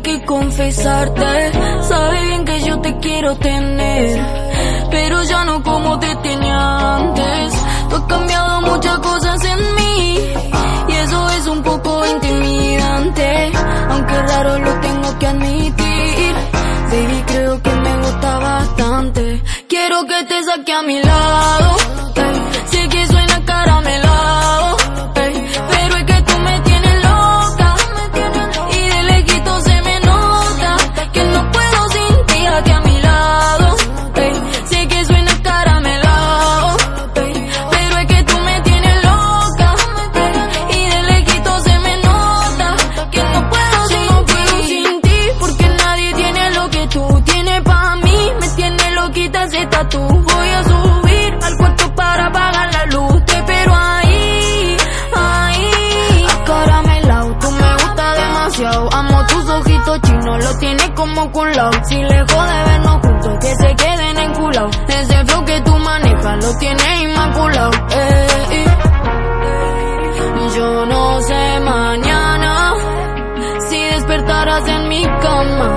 tengo que confesarte. Sabes bien que yo te quiero tener, pero ya no como te tenía antes. Tú has cambiado muchas cosas en mí, y eso es un poco intimidante. Aunque raro lo tengo que admitir, baby, creo que me gusta bastante. Quiero que te saque a mi lado en mi cama.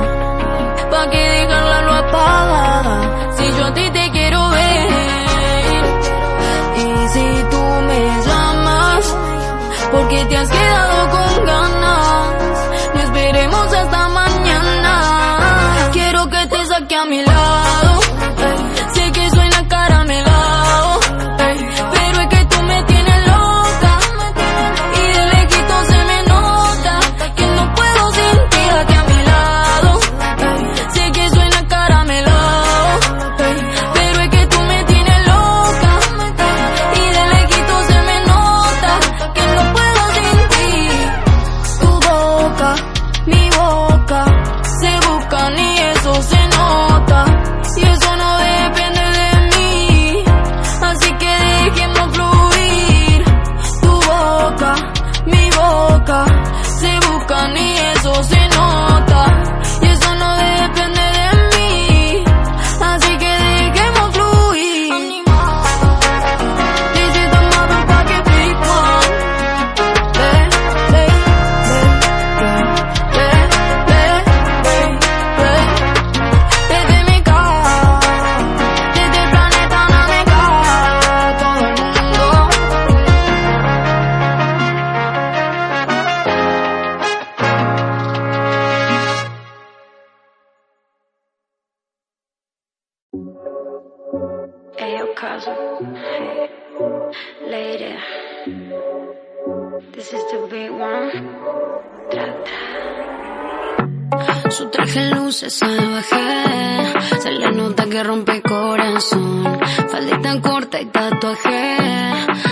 Pa' que dejar la luz apagada. Si yo a ti te quiero ver. Y si tú me llamas, porque te has quedado. Su traje luce salvaje, se le nota que rompe corazón. Faldita corta y tatuaje,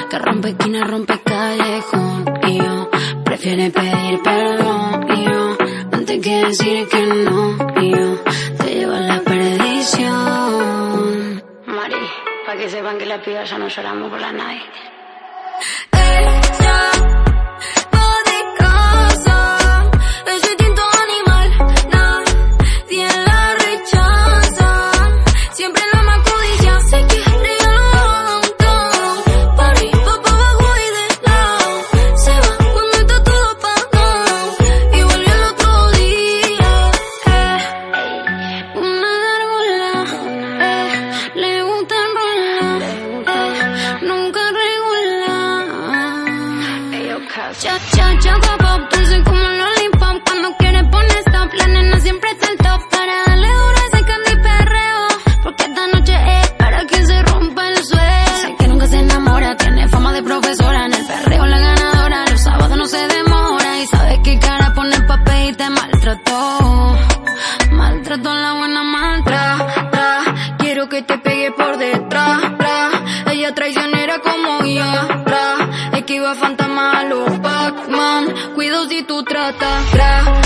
que rompe esquina, rompe callejón. Y yo prefiere pedir perdón. Y yo antes que decir que no. Y yo te llevo a la perdición que sepan que las pibas ya no lloramos por la nadie. otra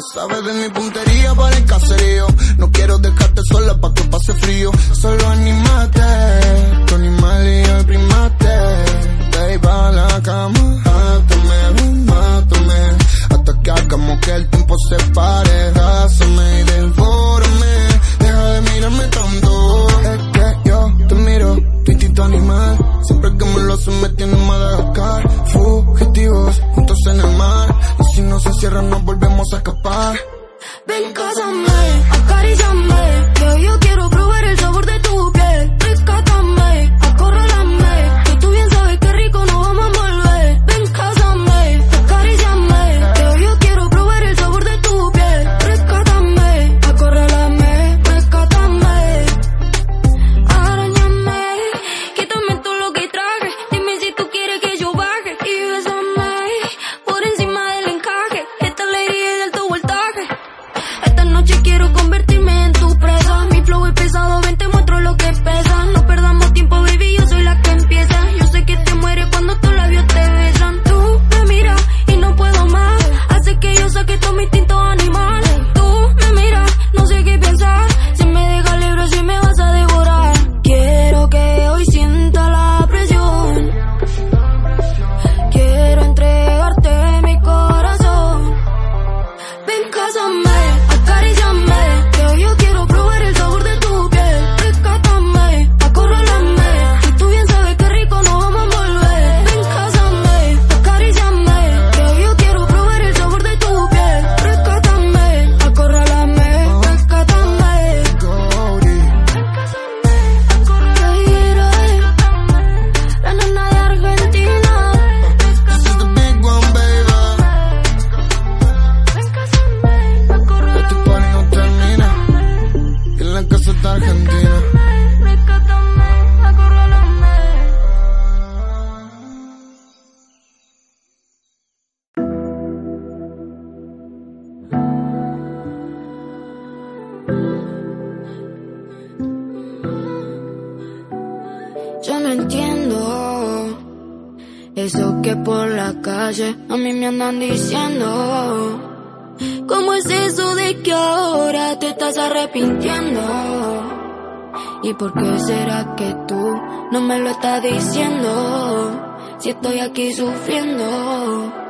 Sabes de mi puntería para el caserío. No quiero dejarte sola pa' que pase frío. Solo animate, tu animal y el primate. De ahí pa' la cama, mátame, mátame. Hasta que hagamos que el tiempo se pare. Rásame y devórame. Deja de mirarme tanto. Es que yo te miro, tu instinto animal. Siempre que me lo haces me tienes Madagascar. Fugitivos, juntos en el mar. Si no se cierra, nos volvemos a escapar. Ven, cásame, acaríciame, que yo quiero. no me lo está diciendo. Si estoy aquí sufriendo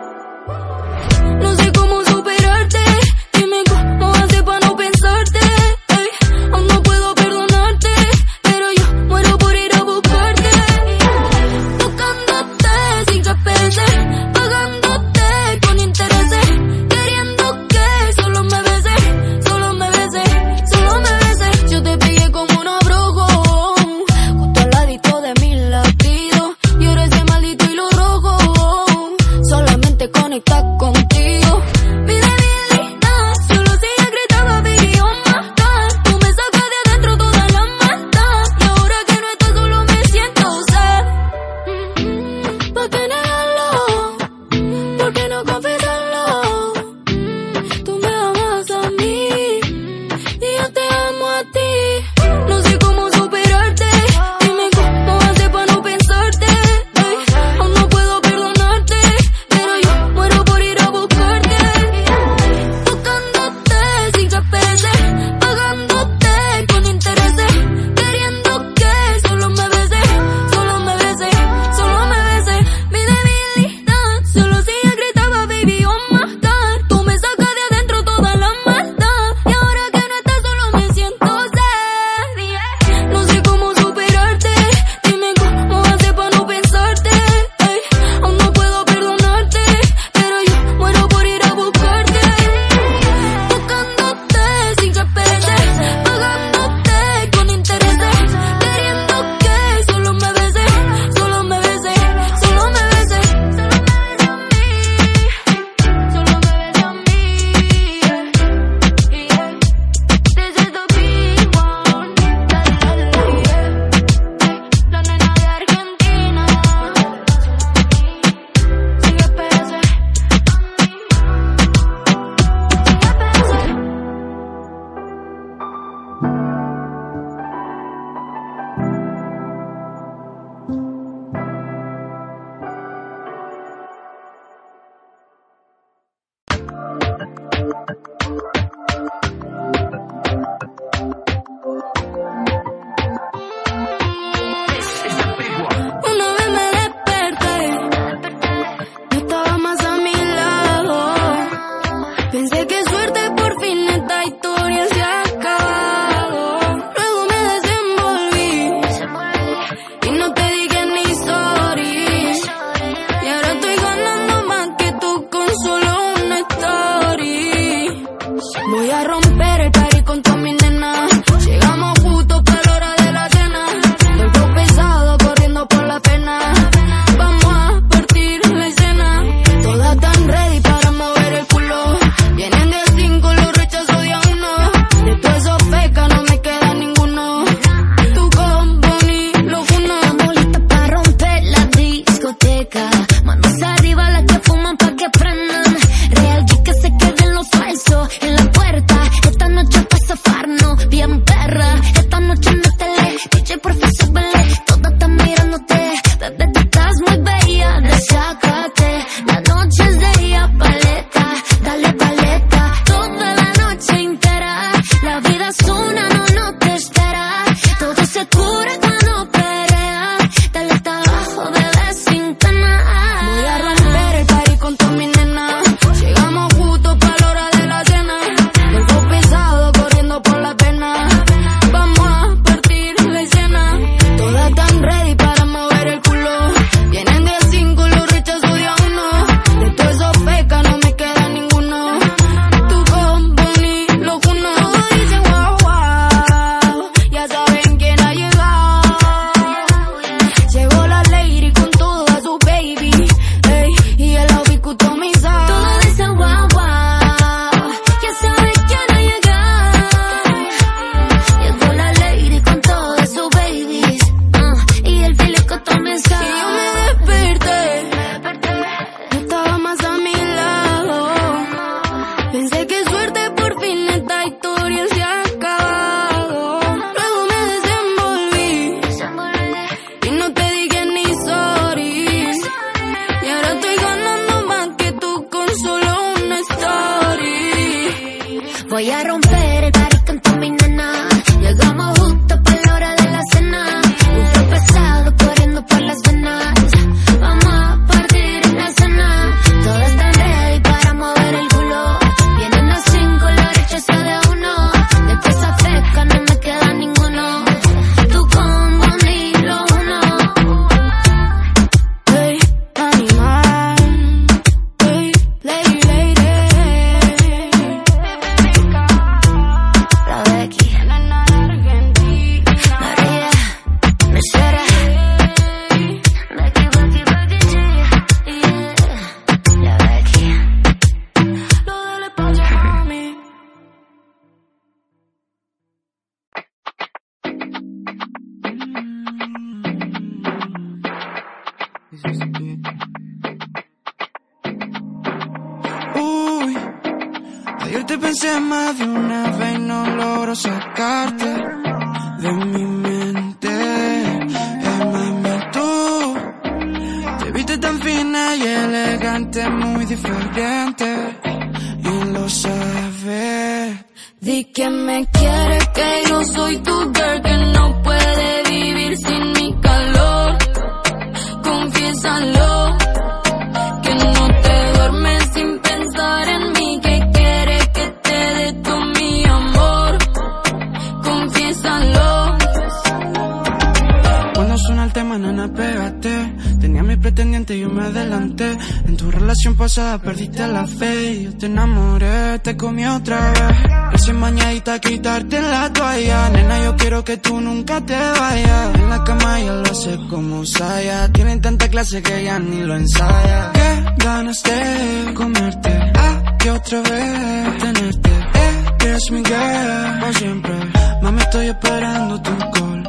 Tenía mi pretendiente y yo me adelanté. En tu relación pasada perdiste la fe. Yo te enamoré, te comí otra vez. Recién mañadita quitarte la toalla. Nena, yo quiero que tú nunca te vayas. En la cama ya lo sé como Saya. Tienen tanta clase que ya ni lo ensaya. Qué ganas de comerte. Ah, que otra vez tenerte. Eh, que es mi. Por siempre. Mami, estoy esperando tu call.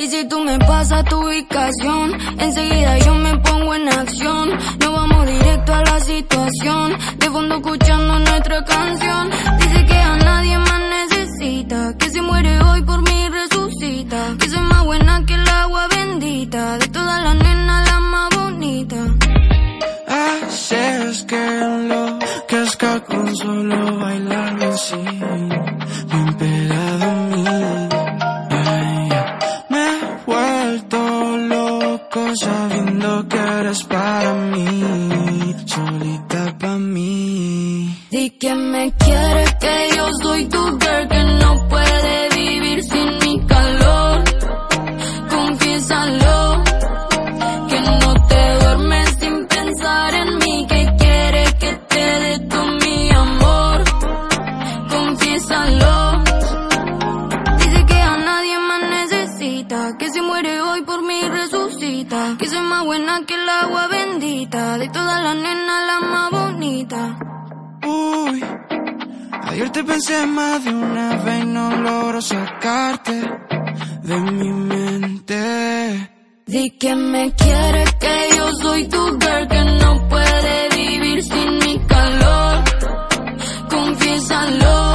Y si tú me pasas tu ubicación, enseguida yo me pongo en acción. Nos vamos directo a la situación, de fondo escuchando nuestra canción. Dice que a nadie más necesita, que si muere hoy por mí resucita. Que soy más buena que el agua bendita, de todas las nenas la más bonita. Así es que lo que con solo bailar así, bien pegado a mí. Loco sabiendo que eres para mí, solita para mí. Di que me quieres, que yo soy tu girl, que no puede soy más buena que el agua bendita, de todas las nenas la más bonita. Uy, ayer te pensé más de una vez y no logro sacarte de mi mente. Di que me quieres, que yo soy tu girl, que no puede vivir sin mi calor. Confiésalo,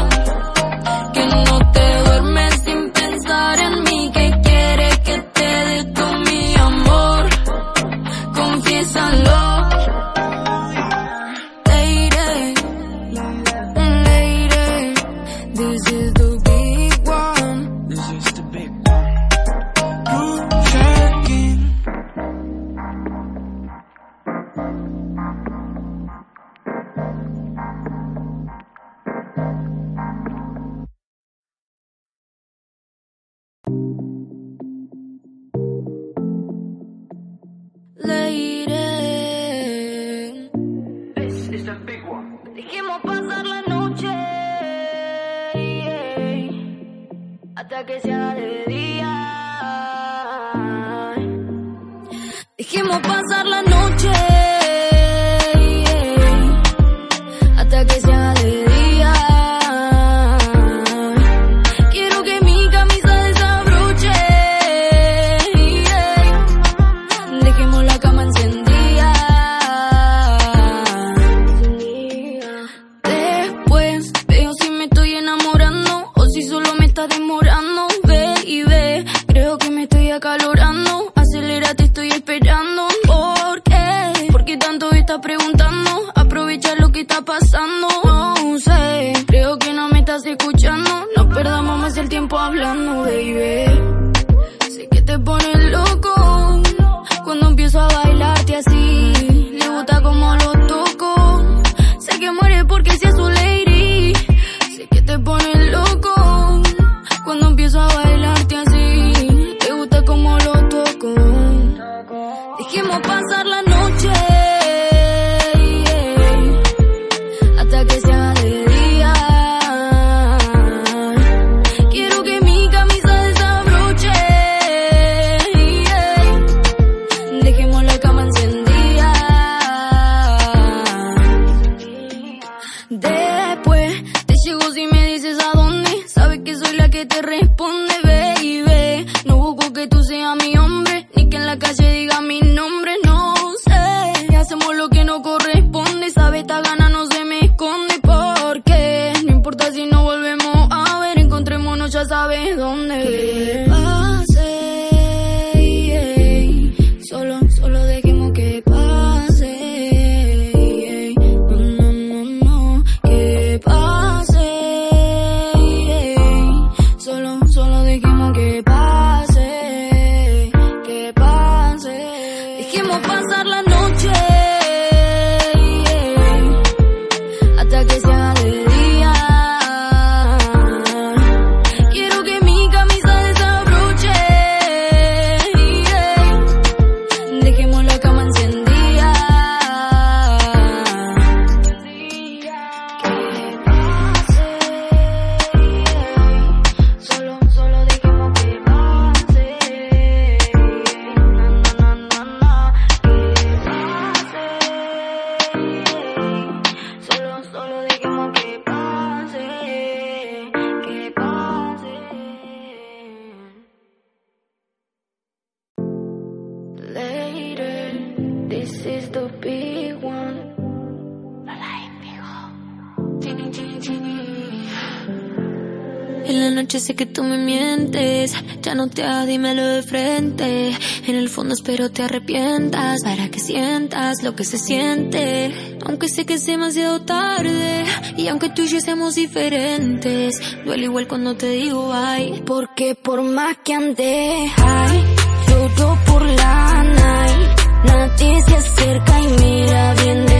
tú me mientes. Ya no te ha, dímelo de frente. En el fondo espero te arrepientas para que sientas lo que se siente. Aunque sé que es demasiado tarde y aunque tú y yo seamos diferentes, duele igual cuando te digo ay. Porque por más que ande, ay, lloro por la night. Nadie se acerca y mira bien de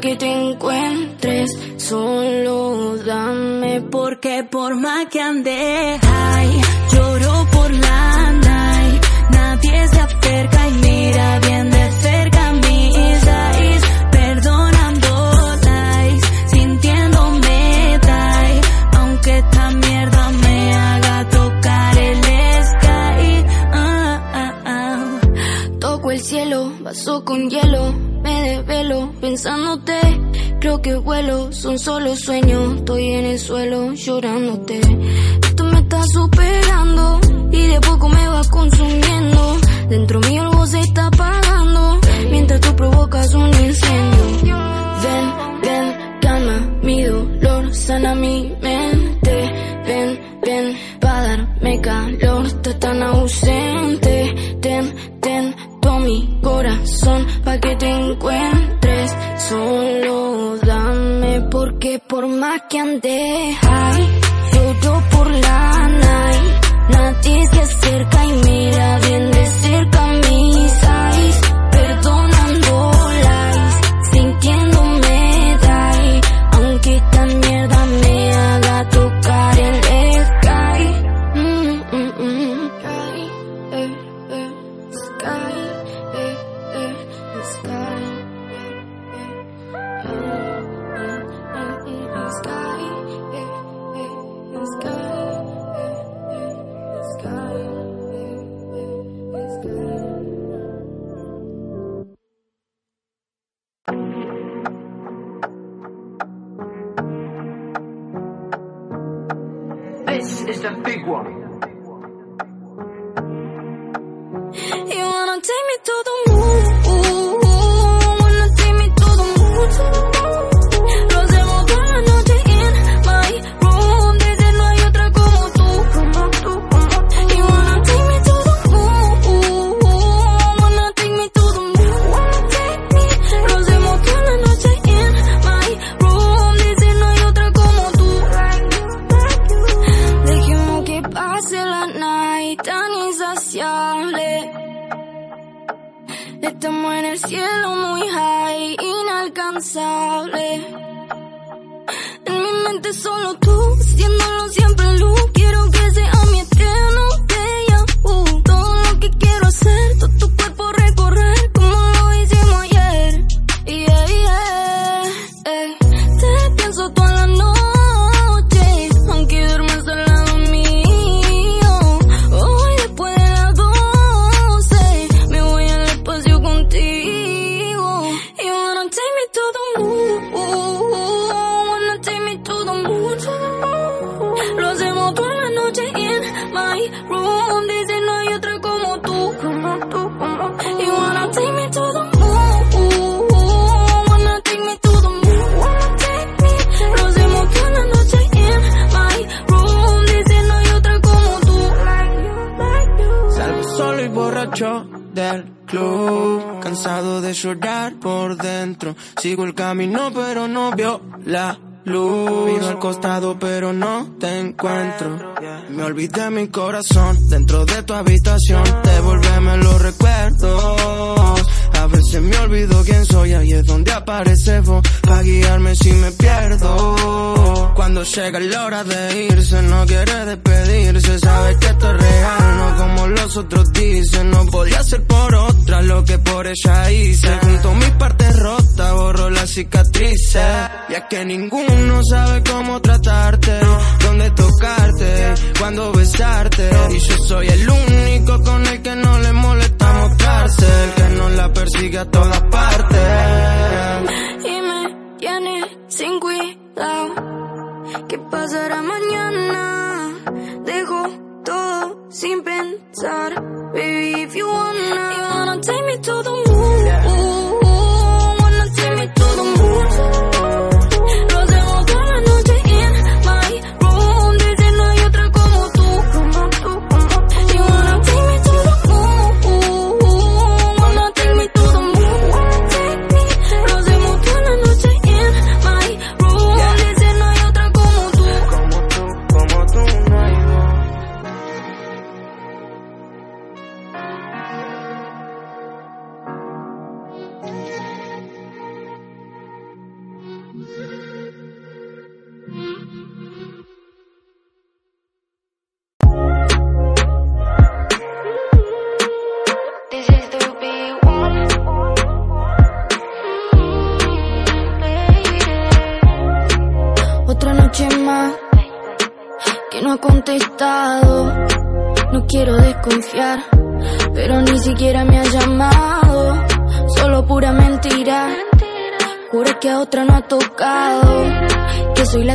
que te encuentres. Solo dame porque por más que ande, ay, lloro por la night. Nadie se acerca y mira bien de cerca mis eyes. Perdonando lies, sintiéndome die. Aunque esta mierda me haga tocar el sky. Ah, ah, ah. Toco el cielo, vaso con hielo revelo pensándote. Creo que vuelo, son solo sueños. Estoy en el suelo llorándote. Esto me está superando y de poco me va consumiendo. Dentro mío algo se está apagando mientras tú provocas un incendio. Ven, ven, calma mi dolor, sana mi mente. Ven, ven, para darme calor, estás tan ausente. Por más que ande high, lloro por la night, nadie Sigo el camino, pero no veo la luz. Miro al costado, pero no te encuentro. Me olvidé mi corazón dentro de tu habitación. Devolveme los recuerdos. A veces me olvido quién soy, ahí es donde aparece vos, para guiarme si me pierdo. Cuando llega la hora de irse, no quiere despedirse, sabe que esto es real, no como los otros dicen. No podía ser por otra lo que por ella hice. Junto mis partes rotas, borro las cicatrices. Ya que ninguno sabe cómo tratarte, dónde tocarte, cuándo besarte. Y yo soy el único con el que no le molestamos cárcel que no la persigue a todas partes. Y me tiene sin cuidado. ¿Qué pasará mañana?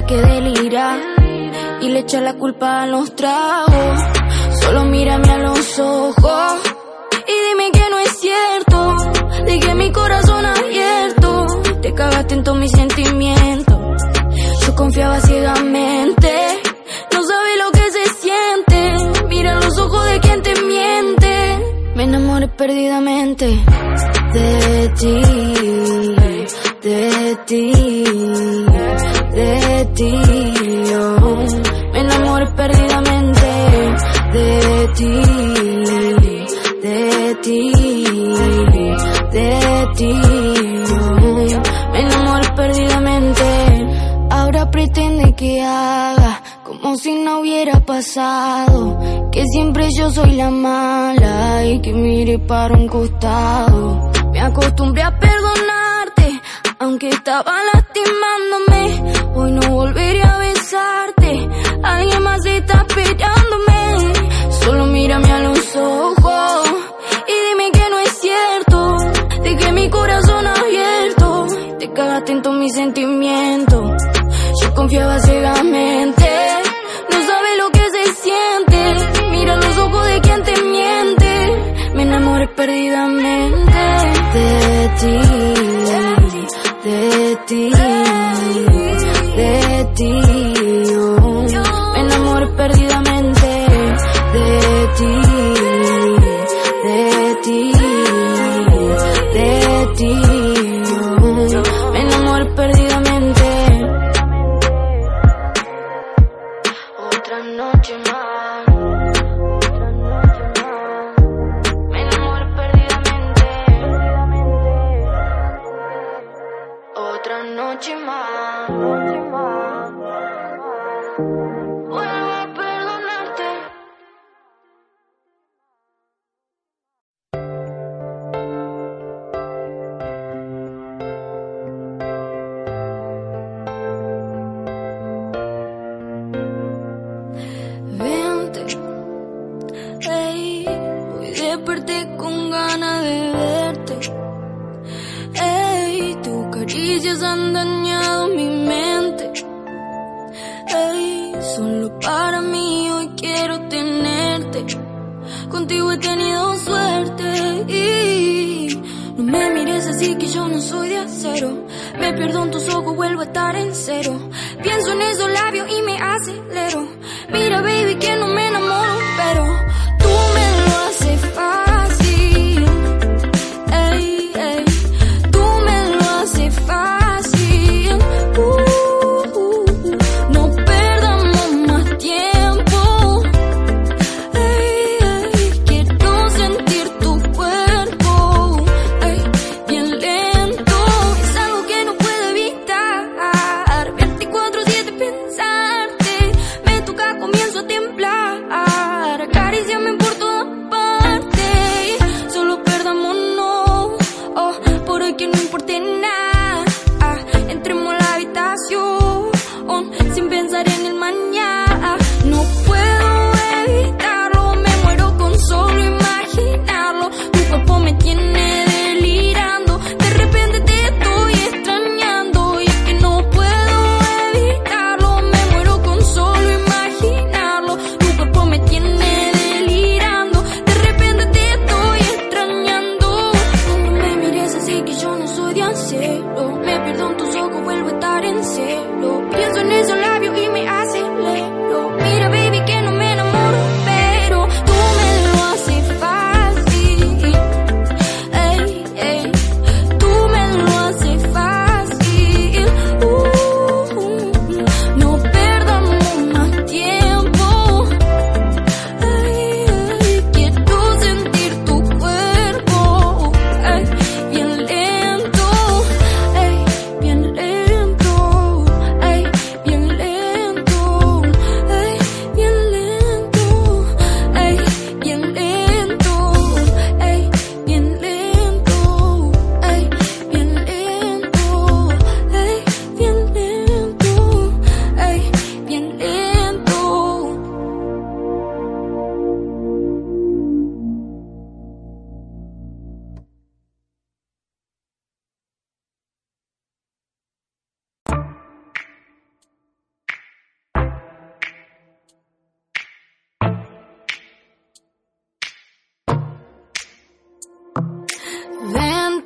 que delira y le echa la culpa a los tragos. Solo mírame a los ojos y dime que no es cierto. Dejé mi corazón abierto, te cagaste en todos mis sentimientos. Yo confiaba ciegamente, no sabes lo que se siente. Mira los ojos de quien te miente. Me enamoré perdidamente de ti, de ti ti. oh. Me enamoré perdidamente de ti, de ti, de ti. oh. Me enamoré perdidamente. Ahora pretende que haga como si no hubiera pasado. Que siempre yo soy la mala y que mire para un costado. Me acostumbré a perdonarte, aunque estaba lastimándome. Hoy no volveré a besarte, alguien más está esperándome. Solo mírame a los ojos y dime que no es cierto. Dejé mi corazón abierto, te cagaste en todos mis sentimientos. Yo confiaba ciegamente, no sabes lo que se siente. Mira los ojos de quien te miente. Me enamoré perdidamente de ti, de ti, de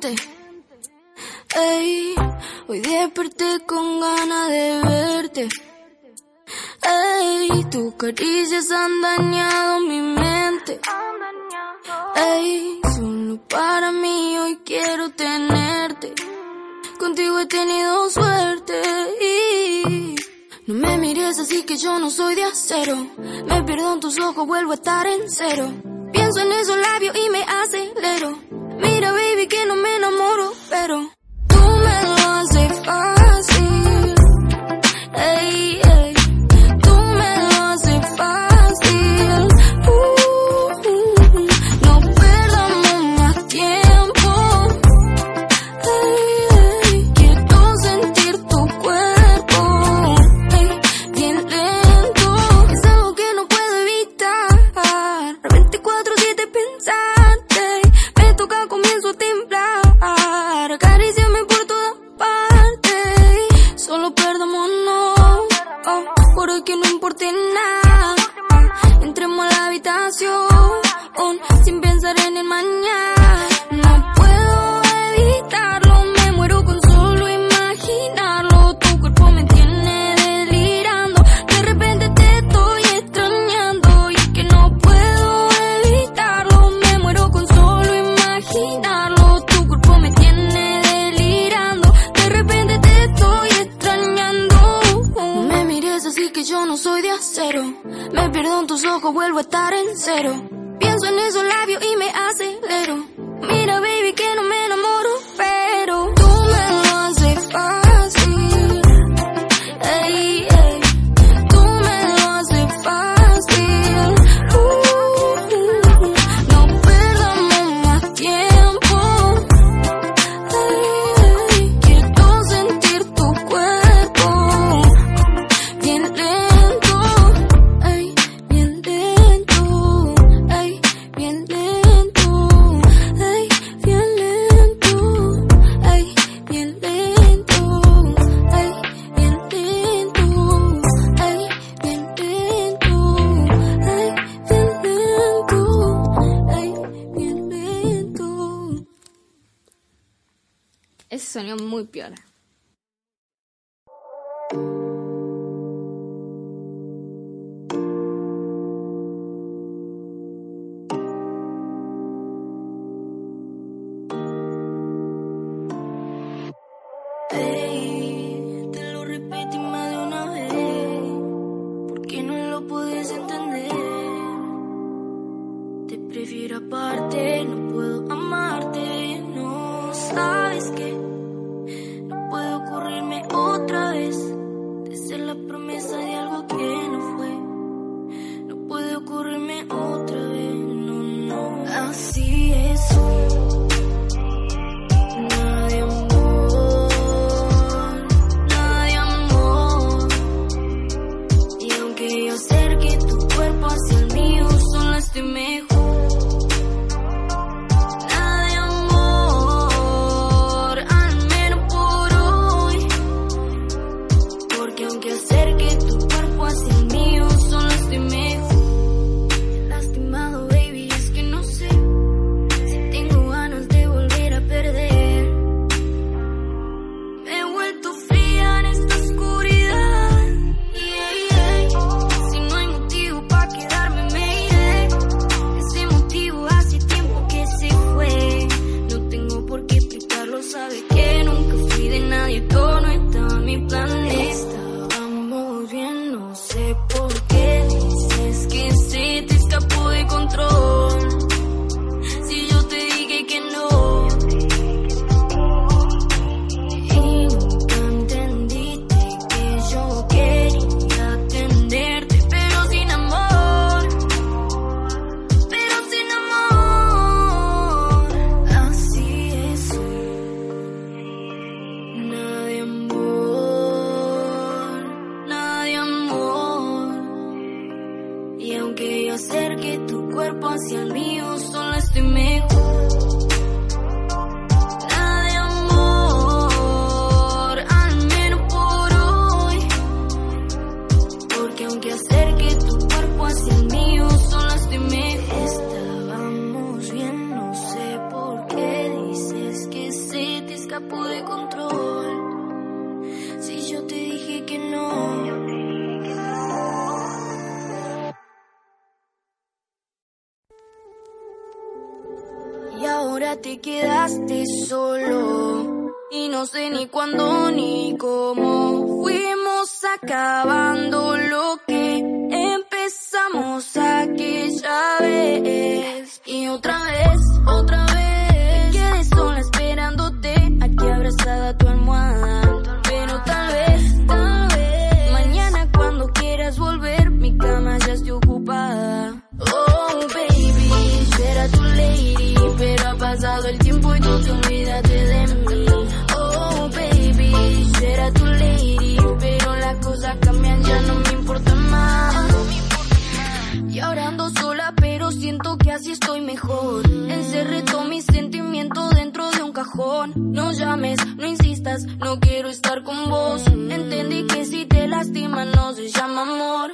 mente. Ey, hoy desperté con ganas de verte. Ey, tus caricias han dañado mi mente. Ey, solo para mí hoy quiero tenerte. Contigo he tenido suerte y no me mires así que yo no soy de acero. Me pierdo en tus ojos, vuelvo a estar en cero. Pienso en esos labios y me acelero baby, que no me enamoro, pero baby. Estoy mejor. Encerré todos mis sentimientos dentro de un cajón. No llames, no insistas, no quiero estar con vos. Entendí que si te lastima no se llama amor.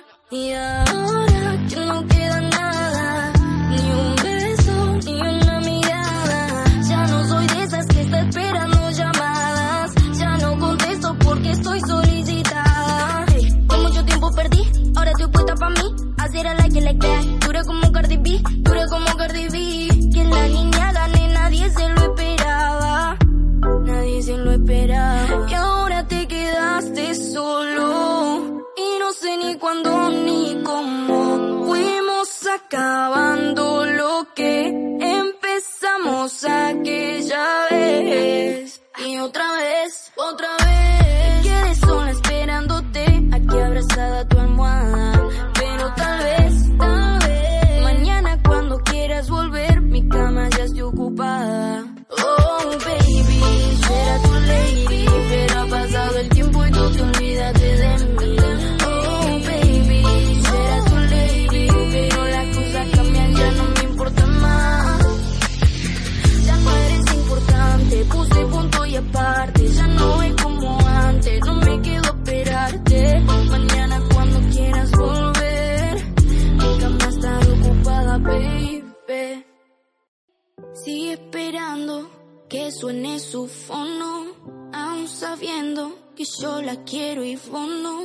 Que suene su fono, aún sabiendo que yo la quiero y no.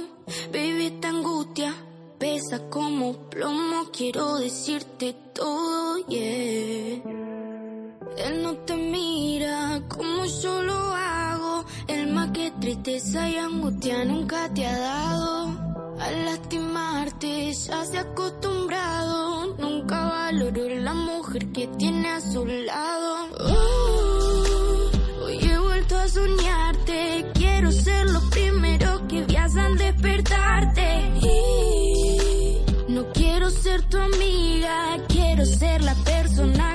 Baby, esta angustia pesa como plomo, quiero decirte todo, yeah. Él no te mira como yo lo hago. El más que tristeza y angustia nunca te ha dado. Al lastimarte ya se ha acostumbrado. Nunca valoró la mujer que tiene a su lado. Ser lo primero que veas al despertarte. Y no quiero ser tu amiga. Quiero ser la persona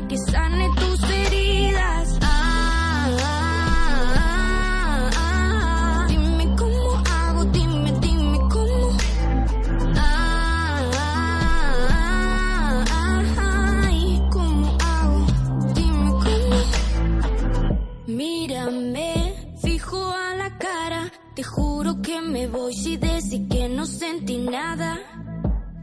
me voy si decís que no sentí nada.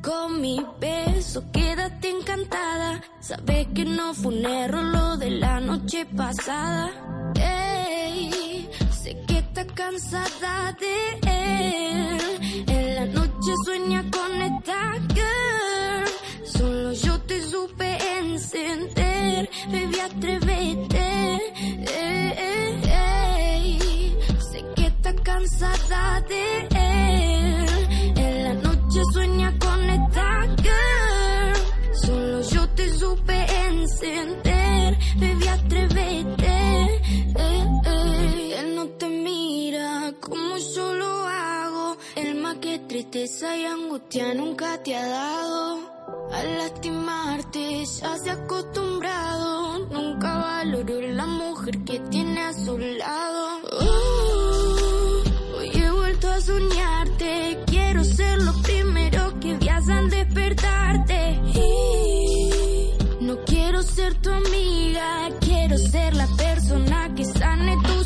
Con mi beso quédate encantada. Sabes que no fue un error lo de la noche pasada. Ey, sé que estás cansada de él. En la noche sueña con esta girl. Solo yo te supe encender. Baby, atrévete. De él. En la noche sueña con esta girl. Solo yo te supe encender. Baby, atrévete. Ey, ey. Él no te mira como yo lo hago. El más que tristeza y angustia nunca te ha dado. Al lastimarte ya se ha acostumbrado. Nunca valoró la mujer que tiene a su lado. Oh, soñarte. Quiero ser lo primero que veas al despertarte. Y no quiero ser tu amiga. Quiero ser la persona que sane tus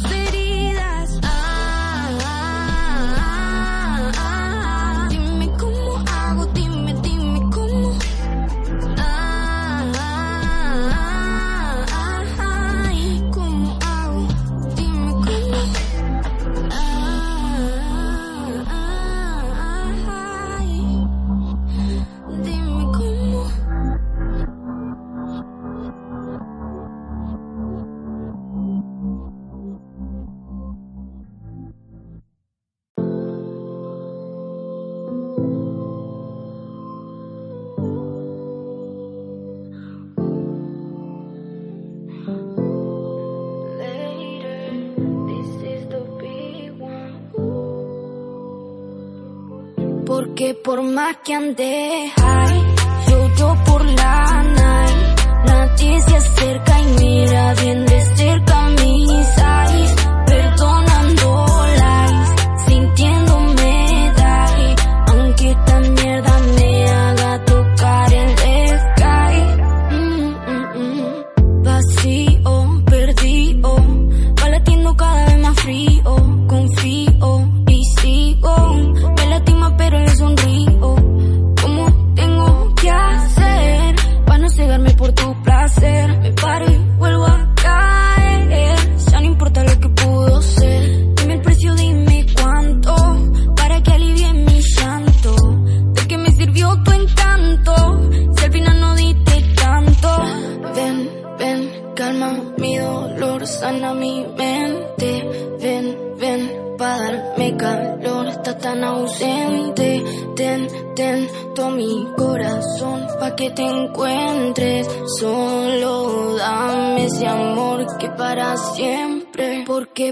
Porque por más que ande high, yo por la night. Nadie se acerca y mira bien de cerca mis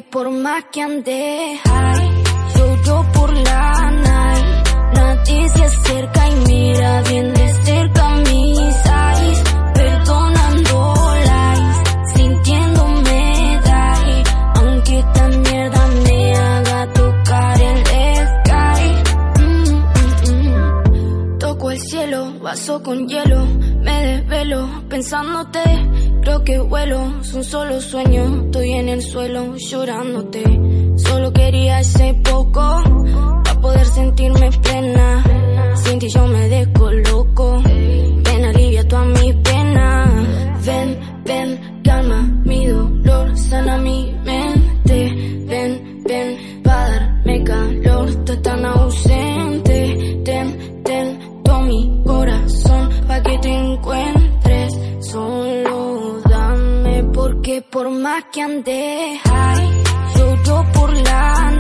por más que ande high, yo por la night. Nadie se acerca y mira bien de cerca mis eyes. Perdonando lies, sintiéndome die. Aunque esta mierda me haga tocar el sky. Mm, mm, mm. Toco el cielo, vaso con hielo. Me desvelo pensándote. Creo que vuelo, es un solo sueño. Estoy en el suelo llorándote. Solo quería ese poco para poder sentirme plena. Sin ti yo me descoloco. Ven, alivia toda mi pena. Ven, ven, calma mi dolor, sana mi por más que ande high, yo yo por la